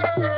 Thank you.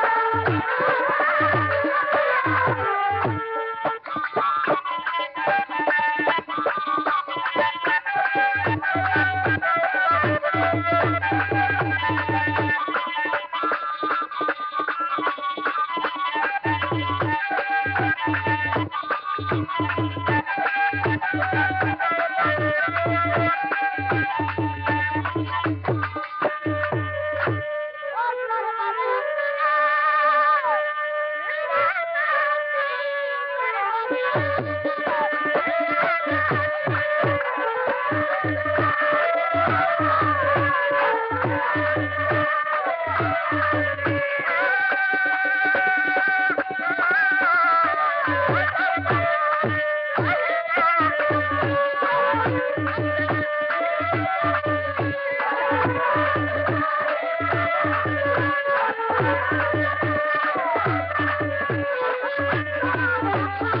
Oh, my God.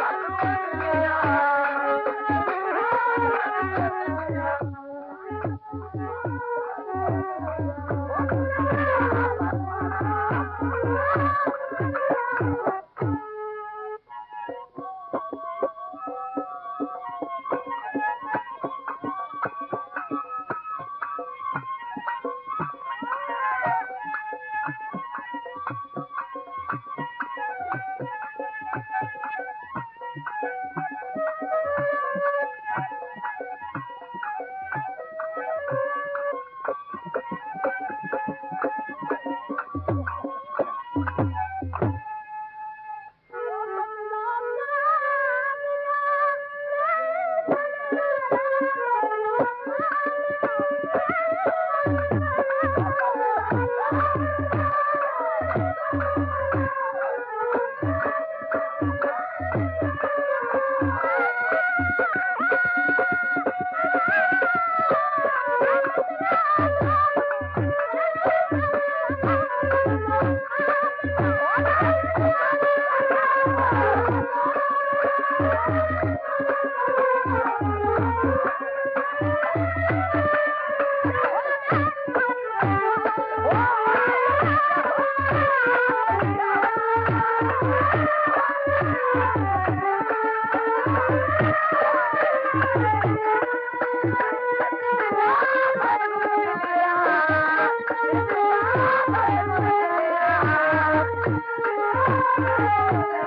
Oh, no, no, no. Música